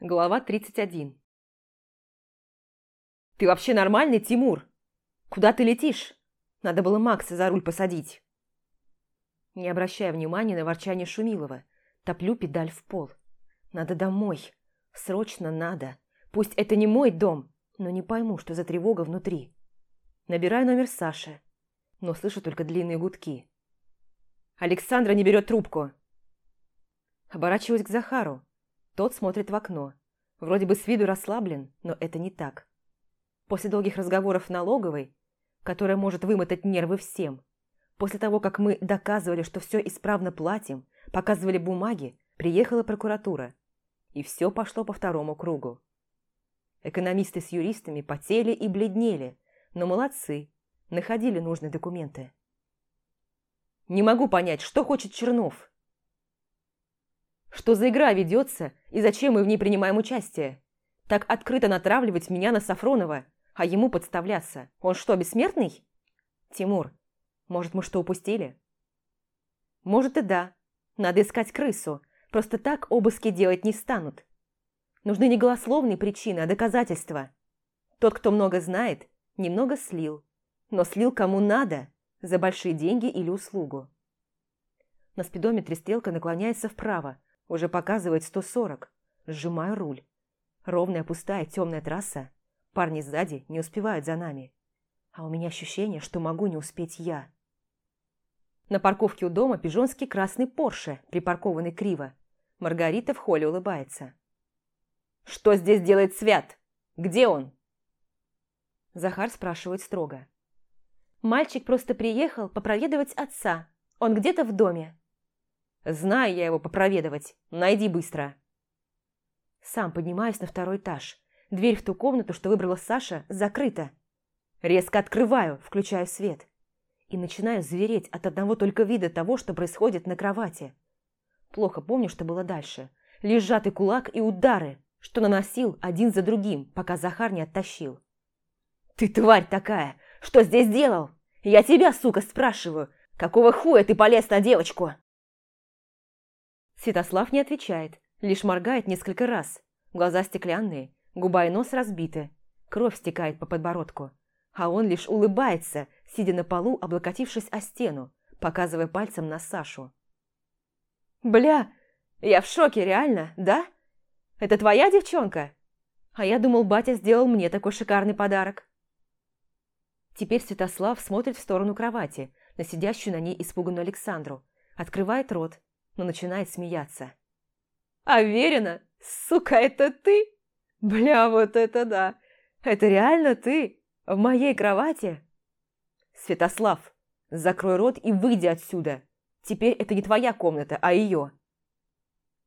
Глава 31 «Ты вообще нормальный, Тимур? Куда ты летишь? Надо было Макса за руль посадить». Не обращая внимания на ворчание Шумилова, топлю педаль в пол. «Надо домой. Срочно надо. Пусть это не мой дом, но не пойму, что за тревога внутри. Набираю номер Саши, но слышу только длинные гудки. Александра не берет трубку. Оборачиваюсь к Захару. Тот смотрит в окно. Вроде бы с виду расслаблен, но это не так. После долгих разговоров налоговой, которая может вымотать нервы всем, после того, как мы доказывали, что все исправно платим, показывали бумаги, приехала прокуратура. И все пошло по второму кругу. Экономисты с юристами потели и бледнели, но молодцы, находили нужные документы. Не могу понять, что хочет Чернов. Что за игра ведется и зачем мы в ней принимаем участие? Так открыто натравливать меня на Сафронова, а ему подставляться. Он что, бессмертный? Тимур, может, мы что упустили? Может и да. Надо искать крысу. Просто так обыски делать не станут. Нужны не голословные причины, а доказательства. Тот, кто много знает, немного слил. Но слил кому надо, за большие деньги или услугу. На спидометре стрелка наклоняется вправо, уже показывает 140. Сжимаю руль. Ровная пустая темная трасса. Парни сзади не успевают за нами. А у меня ощущение, что могу не успеть я. На парковке у дома пижонский красный Порше, припаркованный криво. Маргарита в холле улыбается. «Что здесь делает Свят? Где он?» Захар спрашивает строго. «Мальчик просто приехал попроведывать отца. Он где-то в доме». Знаю я его попроведовать. Найди быстро. Сам поднимаюсь на второй этаж. Дверь в ту комнату, что выбрала Саша, закрыта. Резко открываю, включаю свет. И начинаю звереть от одного только вида того, что происходит на кровати. Плохо помню, что было дальше. Лишь сжатый кулак и удары, что наносил один за другим, пока Захар не оттащил. «Ты тварь такая! Что здесь делал? Я тебя, сука, спрашиваю! Какого хуя ты полез на девочку?» Святослав не отвечает, лишь моргает несколько раз. Глаза стеклянные, губа и нос разбиты. Кровь стекает по подбородку. А он лишь улыбается, сидя на полу, облокотившись о стену, показывая пальцем на Сашу. «Бля, я в шоке, реально, да? Это твоя девчонка? А я думал, батя сделал мне такой шикарный подарок». Теперь Святослав смотрит в сторону кровати, на сидящую на ней испуганную Александру, открывает рот, но начинает смеяться. «Аверина? Сука, это ты? Бля, вот это да! Это реально ты? В моей кровати?» «Святослав, закрой рот и выйди отсюда. Теперь это не твоя комната, а ее».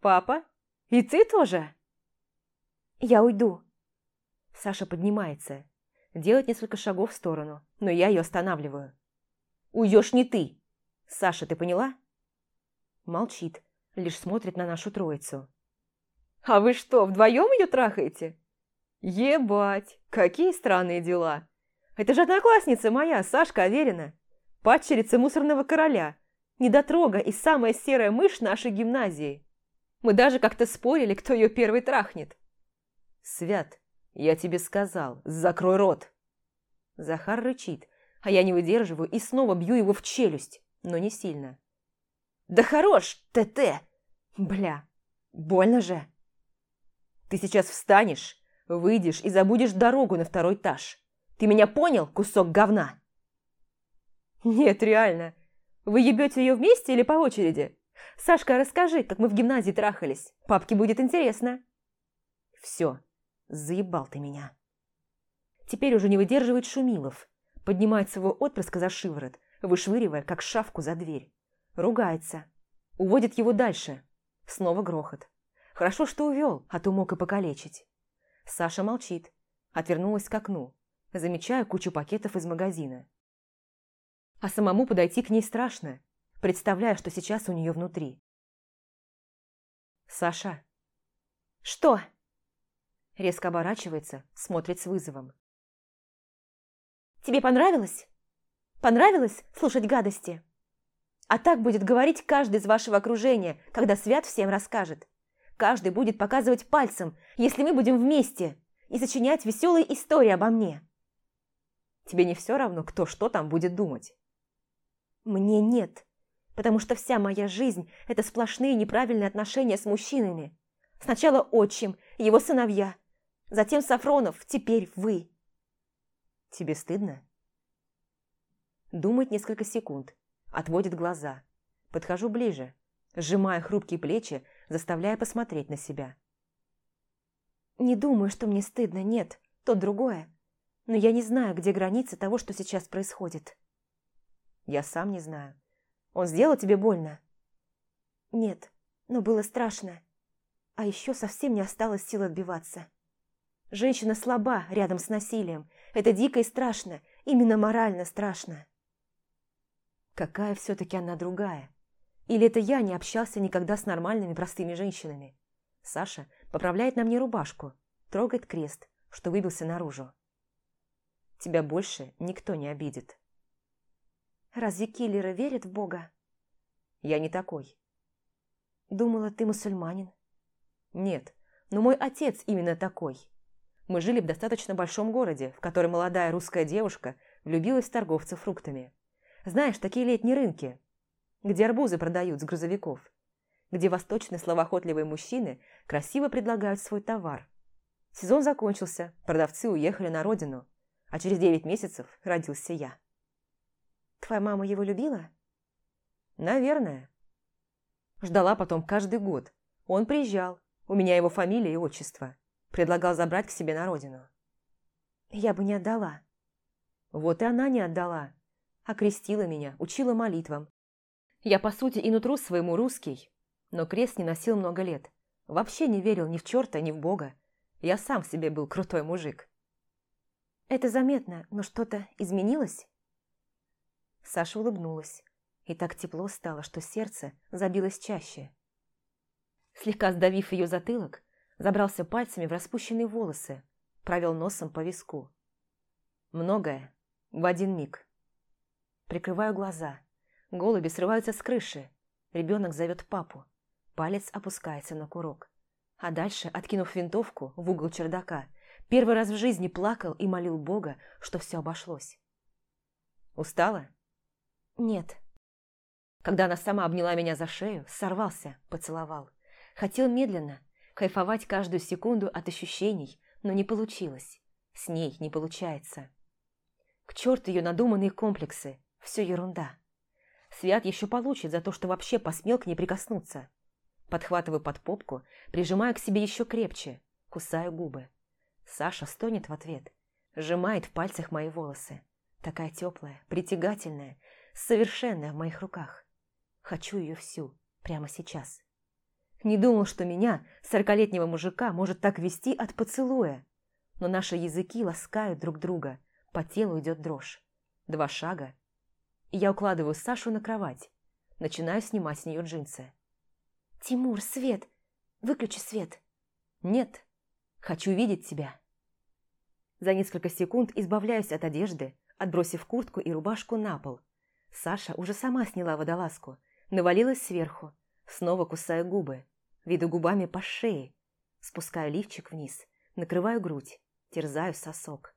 «Папа? И ты тоже?» «Я уйду». Саша поднимается, делает несколько шагов в сторону, но я ее останавливаю. «Уйдешь не ты. Саша, ты поняла?» Молчит, лишь смотрит на нашу троицу. «А вы что, вдвоем ее трахаете?» «Ебать, какие странные дела! Это же одноклассница моя, Сашка Аверина, падчерица мусорного короля, недотрога и самая серая мышь нашей гимназии. Мы даже как-то спорили, кто ее первый трахнет». «Свят, я тебе сказал, закрой рот!» Захар рычит, а я не выдерживаю и снова бью его в челюсть, но не сильно. «Да хорош, ТТ! Бля, больно же!» «Ты сейчас встанешь, выйдешь и забудешь дорогу на второй этаж. Ты меня понял, кусок говна?» «Нет, реально. Вы ебете ее вместе или по очереди? Сашка, расскажи, как мы в гимназии трахались. Папке будет интересно». «Все, заебал ты меня». Теперь уже не выдерживает Шумилов. Поднимает своего отпрыска за шиворот, вышвыривая, как шавку за дверь. Ругается. Уводит его дальше. Снова грохот. Хорошо, что увел, а то мог и покалечить. Саша молчит. Отвернулась к окну. Замечаю кучу пакетов из магазина. А самому подойти к ней страшно. Представляю, что сейчас у нее внутри. «Саша!» «Что?» Резко оборачивается, смотрит с вызовом. «Тебе понравилось? Понравилось слушать гадости?» А так будет говорить каждый из вашего окружения, когда Свят всем расскажет. Каждый будет показывать пальцем, если мы будем вместе, и сочинять веселые истории обо мне. Тебе не все равно, кто что там будет думать? Мне нет, потому что вся моя жизнь – это сплошные неправильные отношения с мужчинами. Сначала отчим, его сыновья, затем Сафронов, теперь вы. Тебе стыдно? Думает несколько секунд, отводит глаза. Подхожу ближе, сжимая хрупкие плечи, заставляя посмотреть на себя. Не думаю, что мне стыдно, нет, то другое. Но я не знаю, где границы того, что сейчас происходит. Я сам не знаю. Он сделал тебе больно? Нет, но было страшно. А еще совсем не осталось сил отбиваться. Женщина слаба рядом с насилием. Это дико и страшно, именно морально страшно. Какая все-таки она другая? Или это я не общался никогда с нормальными простыми женщинами? Саша поправляет на мне рубашку, трогает крест, что выбился наружу. Тебя больше никто не обидит. Разве киллеры верят в Бога? Я не такой. Думала, ты мусульманин. Нет, но мой отец именно такой. Мы жили в достаточно большом городе, в котором молодая русская девушка влюбилась в торговца фруктами. Знаешь, такие летние рынки, где арбузы продают с грузовиков, где восточные словоохотливые мужчины красиво предлагают свой товар. Сезон закончился, продавцы уехали на родину, а через девять месяцев родился я. Твоя мама его любила? Наверное. Ждала потом каждый год. Он приезжал, у меня его фамилия и отчество. Предлагал забрать к себе на родину. Я бы не отдала. Вот и она не отдала. Окрестила меня, учила молитвам. Я, по сути, и нутру своему русский, но крест не носил много лет. Вообще не верил ни в черта, ни в Бога. Я сам в себе был крутой мужик. Это заметно, но что-то изменилось? Саша улыбнулась, и так тепло стало, что сердце забилось чаще. Слегка сдавив ее затылок, забрался пальцами в распущенные волосы, провел носом по виску. Многое в один миг. Прикрываю глаза. Голуби срываются с крыши. Ребенок зовет папу. Палец опускается на курок. А дальше, откинув винтовку в угол чердака, первый раз в жизни плакал и молил Бога, что все обошлось. Устала? Нет. Когда она сама обняла меня за шею, сорвался, поцеловал. Хотел медленно, кайфовать каждую секунду от ощущений, но не получилось. С ней не получается. К черту ее надуманные комплексы. Все ерунда. Свят еще получит за то, что вообще посмел к ней прикоснуться. Подхватываю под попку, прижимаю к себе еще крепче, кусаю губы. Саша стонет в ответ, сжимает в пальцах мои волосы. Такая теплая, притягательная, совершенная в моих руках. Хочу ее всю, прямо сейчас. Не думал, что меня, сорокалетнего мужика, может так вести от поцелуя. Но наши языки ласкают друг друга, по телу идет дрожь. Два шага. И я укладываю Сашу на кровать. Начинаю снимать с нее джинсы. «Тимур, свет! Выключи свет!» «Нет, хочу видеть тебя!» За несколько секунд избавляюсь от одежды, отбросив куртку и рубашку на пол – Саша уже сама сняла водолазку, навалилась сверху, снова кусая губы, виду губами по шее, спускаю лифчик вниз, накрываю грудь, терзаю сосок.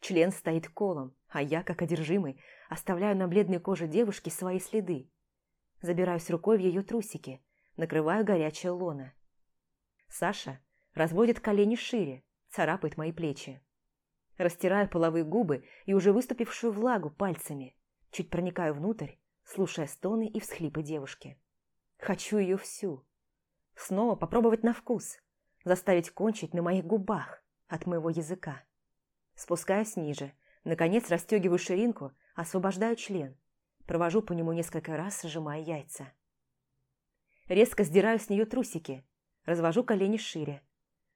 Член стоит колом, а я, как одержимый, оставляю на бледной коже девушки свои следы. Забираюсь рукой в ее трусики, накрываю горячее лоно. Саша разводит колени шире, царапает мои плечи. Растираю половые губы и уже выступившую влагу пальцами. Чуть проникаю внутрь, слушая стоны и всхлипы девушки. Хочу ее всю. Снова попробовать на вкус, заставить кончить на моих губах от моего языка. Спускаюсь ниже, наконец расстегиваю ширинку, освобождаю член, провожу по нему несколько раз, сжимая яйца. Резко сдираю с нее трусики, развожу колени шире.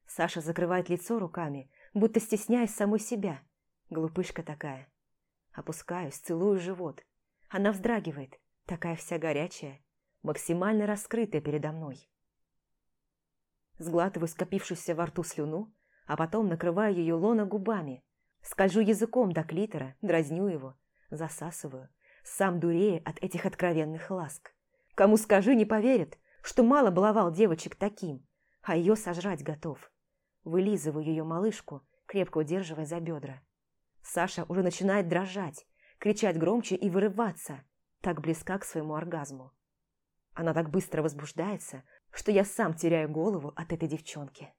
Саша закрывает лицо руками, будто стесняясь самой себя. Глупышка такая. Опускаюсь, целую живот. Она вздрагивает, такая вся горячая, максимально раскрытая передо мной. Сглатываю скопившуюся во рту слюну, а потом накрываю ее лона губами, скольжу языком до клитора, дразню его, засасываю, сам дурея от этих откровенных ласк. Кому скажи, не поверят, что мало баловал девочек таким, а ее сожрать готов. Вылизываю ее малышку, крепко удерживая за бедра. Саша уже начинает дрожать, кричать громче и вырываться, так близка к своему оргазму. Она так быстро возбуждается, что я сам теряю голову от этой девчонки.